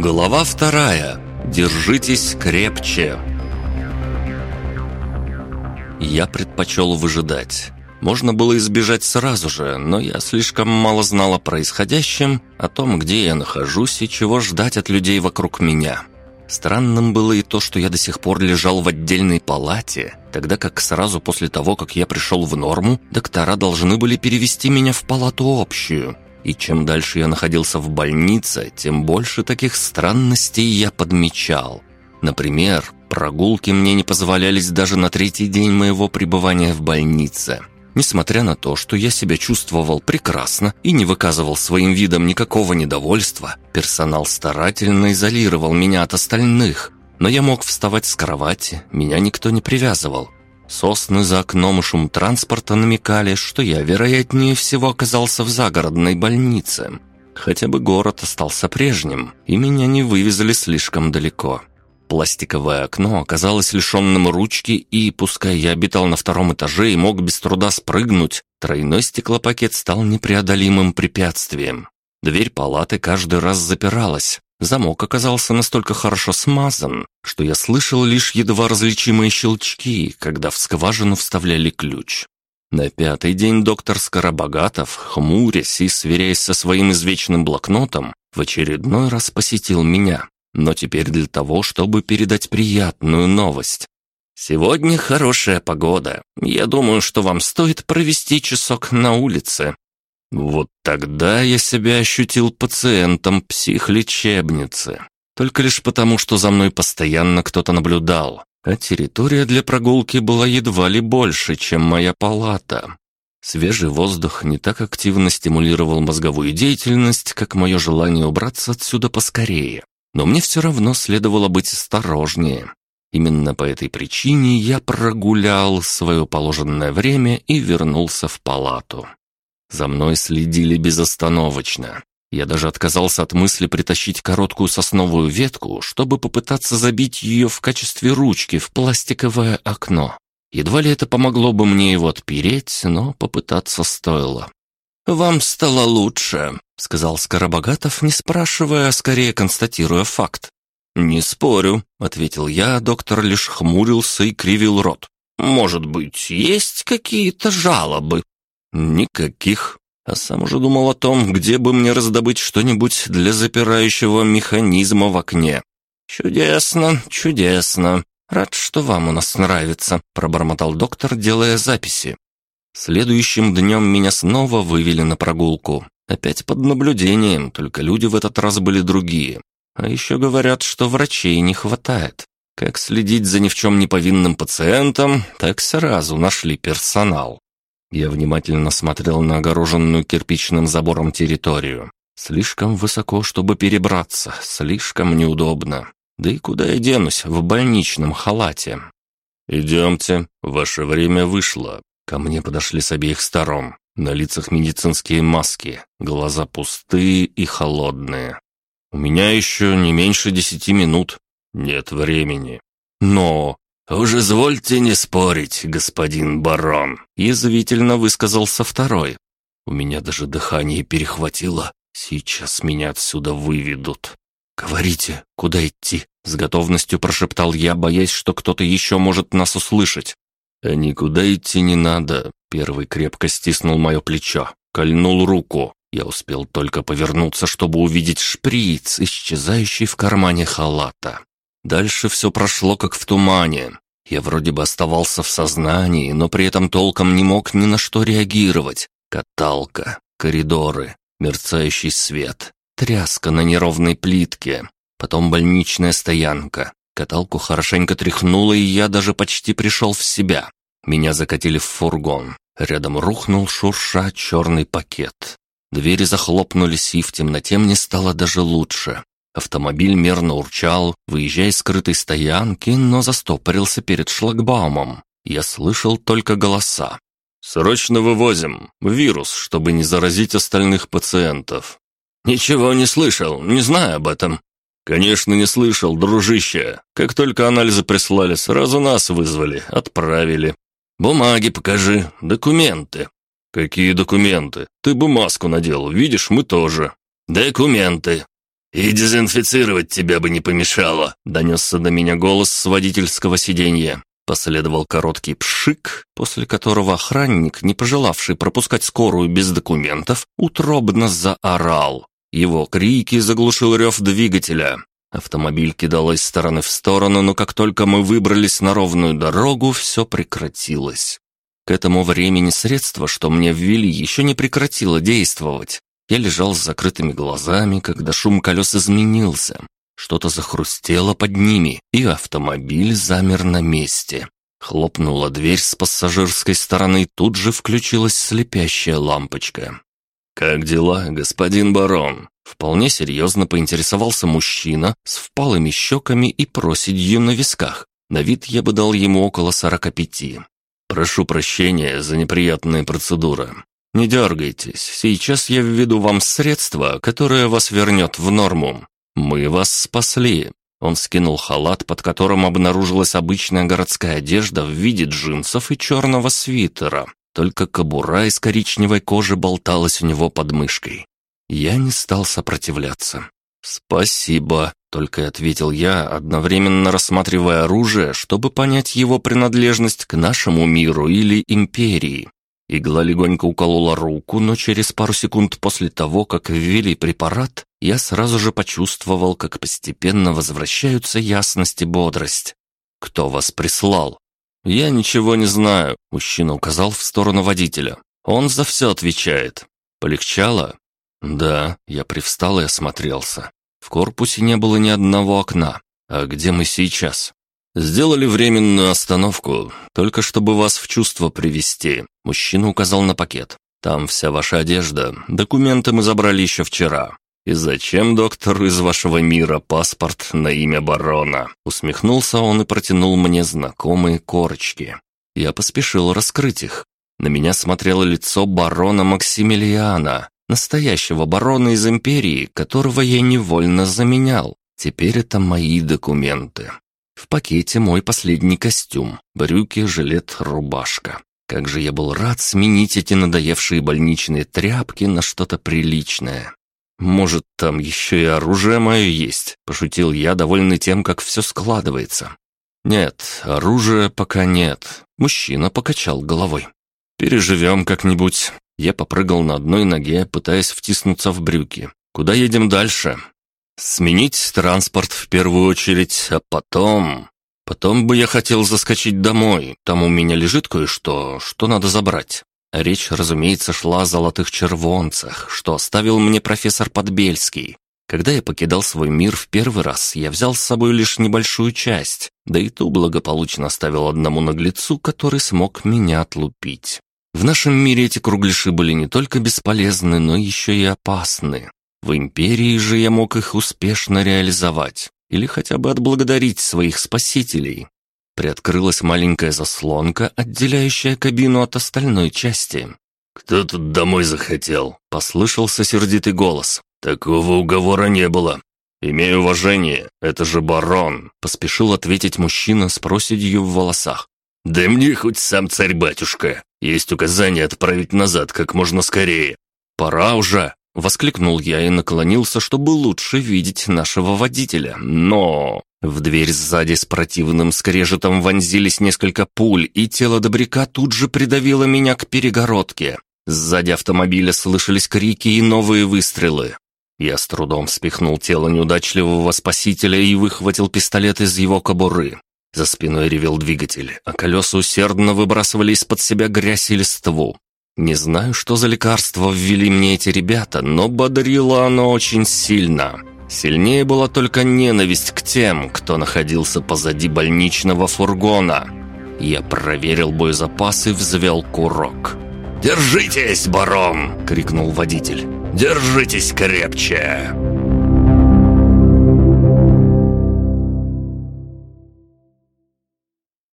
Глава вторая. Держитесь крепче. Я предпочел выжидать. Можно было избежать сразу же, но я слишком мало знал о происходящем, о том, где я нахожусь и чего ждать от людей вокруг меня. Странным было и то, что я до сих пор лежал в отдельной палате, тогда как сразу после того, как я пришел в норму, доктора должны были перевести меня в палату общую – и чем дальше я находился в больнице, тем больше таких странностей я подмечал. Например, прогулки мне не позволялись даже на третий день моего пребывания в больнице. Несмотря на то, что я себя чувствовал прекрасно и не выказывал своим видом никакого недовольства, персонал старательно изолировал меня от остальных. Но я мог вставать с кровати, меня никто не привязывал. Сосны за окном и шум транспорта намекали, что я, вероятнее всего, оказался в загородной больнице. Хотя бы город остался прежним, и меня не вывезли слишком далеко. Пластиковое окно оказалось лишенным ручки, и, пускай я обитал на втором этаже и мог без труда спрыгнуть, тройной стеклопакет стал непреодолимым препятствием. Дверь палаты каждый раз запиралась, Замок оказался настолько хорошо смазан, что я слышал лишь едва различимые щелчки, когда в скважину вставляли ключ. На пятый день доктор Скоробогатов, хмурясь и сверяясь со своим извечным блокнотом, в очередной раз посетил меня, но теперь для того, чтобы передать приятную новость. «Сегодня хорошая погода. Я думаю, что вам стоит провести часок на улице. Вот тогда я себя ощутил пациентом психлечебницы. Только лишь потому, что за мной постоянно кто-то наблюдал, а территория для прогулки была едва ли больше, чем моя палата. Свежий воздух не так активно стимулировал мозговую деятельность, как мое желание убраться отсюда поскорее. Но мне все равно следовало быть осторожнее. Именно по этой причине я прогулял свое положенное время и вернулся в палату. За мной следили безостановочно. Я даже отказался от мысли притащить короткую сосновую ветку, чтобы попытаться забить ее в качестве ручки в пластиковое окно. Едва ли это помогло бы мне его отпереть, но попытаться стоило. «Вам стало лучше», — сказал Скоробогатов, не спрашивая, а скорее констатируя факт. «Не спорю», — ответил я, доктор лишь хмурился и кривил рот. «Может быть, есть какие-то жалобы?» Никаких. А сам уже думал о том, где бы мне раздобыть что-нибудь для запирающего механизма в окне. «Чудесно, чудесно. Рад, что вам у нас нравится», — пробормотал доктор, делая записи. Следующим днем меня снова вывели на прогулку. Опять под наблюдением, только люди в этот раз были другие. А еще говорят, что врачей не хватает. Как следить за ни в чем не повинным пациентом, так сразу нашли персонал. Я внимательно смотрел на огороженную кирпичным забором территорию. Слишком высоко, чтобы перебраться, слишком неудобно. Да и куда я денусь в больничном халате? «Идемте, ваше время вышло». Ко мне подошли с обеих сторон. На лицах медицинские маски, глаза пустые и холодные. «У меня еще не меньше десяти минут. Нет времени». «Но...» «Уж извольте не спорить, господин барон», — язвительно высказался второй. У меня даже дыхание перехватило. Сейчас меня отсюда выведут. «Говорите, куда идти?» — с готовностью прошептал я, боясь, что кто-то еще может нас услышать. «А никуда идти не надо». Первый крепко стиснул мое плечо, кольнул руку. Я успел только повернуться, чтобы увидеть шприц, исчезающий в кармане халата. Дальше все прошло как в тумане. Я вроде бы оставался в сознании, но при этом толком не мог ни на что реагировать. Каталка, коридоры, мерцающий свет, тряска на неровной плитке, потом больничная стоянка. Каталку хорошенько тряхнуло, и я даже почти пришел в себя. Меня закатили в фургон. Рядом рухнул шурша черный пакет. Двери захлопнулись, и в темноте мне стало даже лучше. Автомобиль мерно урчал, выезжая из скрытой стоянки, но застопорился перед шлагбаумом. Я слышал только голоса. «Срочно вывозим! Вирус, чтобы не заразить остальных пациентов!» «Ничего не слышал, не знаю об этом». «Конечно, не слышал, дружище. Как только анализы прислали, сразу нас вызвали, отправили. Бумаги покажи, документы». «Какие документы? Ты бы маску надел, видишь, мы тоже». «Документы. «И дезинфицировать тебя бы не помешало», — донесся до меня голос с водительского сиденья. Последовал короткий пшик, после которого охранник, не пожелавший пропускать скорую без документов, утробно заорал. Его крики заглушил рев двигателя. Автомобиль кидал из стороны в сторону, но как только мы выбрались на ровную дорогу, все прекратилось. К этому времени средство, что мне ввели, еще не прекратило действовать. Я лежал с закрытыми глазами, когда шум колес изменился. Что-то захрустело под ними, и автомобиль замер на месте. Хлопнула дверь с пассажирской стороны, тут же включилась слепящая лампочка. «Как дела, господин барон?» Вполне серьезно поинтересовался мужчина с впалыми щеками и проседью на висках. На вид я бы дал ему около сорока пяти. «Прошу прощения за неприятные процедуры. «Не дергайтесь, сейчас я введу вам средство, которое вас вернет в норму. Мы вас спасли». Он скинул халат, под которым обнаружилась обычная городская одежда в виде джинсов и черного свитера. Только кобура из коричневой кожи болталась у него под мышкой. Я не стал сопротивляться. «Спасибо», — только ответил я, одновременно рассматривая оружие, чтобы понять его принадлежность к нашему миру или империи. Игла легонько уколола руку, но через пару секунд после того, как ввели препарат, я сразу же почувствовал, как постепенно возвращаются ясность и бодрость. «Кто вас прислал?» «Я ничего не знаю», — мужчина указал в сторону водителя. «Он за все отвечает». «Полегчало?» «Да», — я привстал и осмотрелся. В корпусе не было ни одного окна. «А где мы сейчас?» «Сделали временную остановку, только чтобы вас в чувство привести». Мужчина указал на пакет. «Там вся ваша одежда. Документы мы забрали еще вчера. «И зачем, доктор, из вашего мира паспорт на имя барона?» Усмехнулся он и протянул мне знакомые корочки. Я поспешил раскрыть их. На меня смотрело лицо барона Максимилиана, настоящего барона из империи, которого я невольно заменял. Теперь это мои документы. В пакете мой последний костюм, брюки, жилет, рубашка. Как же я был рад сменить эти надоевшие больничные тряпки на что-то приличное. «Может, там еще и оружие мое есть?» – пошутил я, довольный тем, как все складывается. «Нет, оружия пока нет». Мужчина покачал головой. «Переживем как-нибудь». Я попрыгал на одной ноге, пытаясь втиснуться в брюки. «Куда едем дальше?» Сменить транспорт в первую очередь, а потом... Потом бы я хотел заскочить домой. Там у меня лежит кое-что, что надо забрать. Речь, разумеется, шла о золотых червонцах, что оставил мне профессор Подбельский. Когда я покидал свой мир в первый раз, я взял с собой лишь небольшую часть, да и ту благополучно оставил одному наглецу, который смог меня отлупить. В нашем мире эти кругляши были не только бесполезны, но еще и опасны. В империи же я мог их успешно реализовать или хотя бы отблагодарить своих спасителей. Приоткрылась маленькая заслонка, отделяющая кабину от остальной части. «Кто тут домой захотел?» — послышался сердитый голос. «Такого уговора не было». «Имею уважение, это же барон», — поспешил ответить мужчина с проседью в волосах. «Да мне хоть сам царь-батюшка. Есть указание отправить назад как можно скорее». «Пора уже», Воскликнул я и наклонился, чтобы лучше видеть нашего водителя. Но... В дверь сзади с противным скрежетом вонзились несколько пуль, и тело добряка тут же придавило меня к перегородке. Сзади автомобиля слышались крики и новые выстрелы. Я с трудом спихнул тело неудачливого спасителя и выхватил пистолет из его кобуры. За спиной ревел двигатель, а колеса усердно выбрасывали из-под себя грязь и листву. Не знаю, что за лекарство ввели мне эти ребята, но бодрило оно очень сильно. Сильнее была только ненависть к тем, кто находился позади больничного фургона. Я проверил боезапас и взвел курок. «Держитесь, барон!» — крикнул водитель. «Держитесь крепче!»